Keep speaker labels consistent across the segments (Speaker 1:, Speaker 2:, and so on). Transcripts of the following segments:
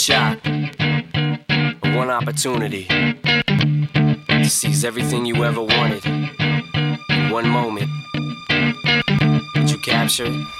Speaker 1: shot, one opportunity to seize everything you ever wanted in one moment. Did you capture?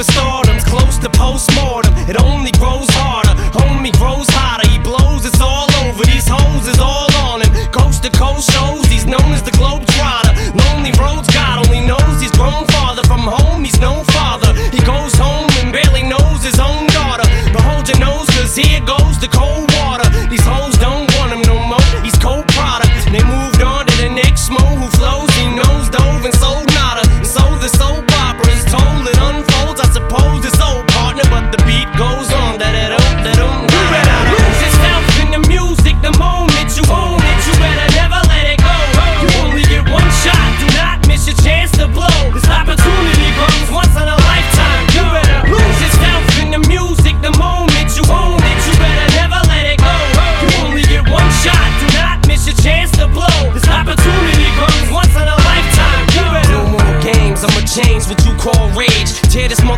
Speaker 2: But superstardom's close to postmortem. It only grows harder, homie grows hotter. He blows, it's all over. These hoes is all on him. Coast to coast shows, he's known as the globe trotter. Lonely roads, God only knows he's grown farther from home. He's no father. He goes home and barely knows his own daughter. But hold your nose, cause here goes the cold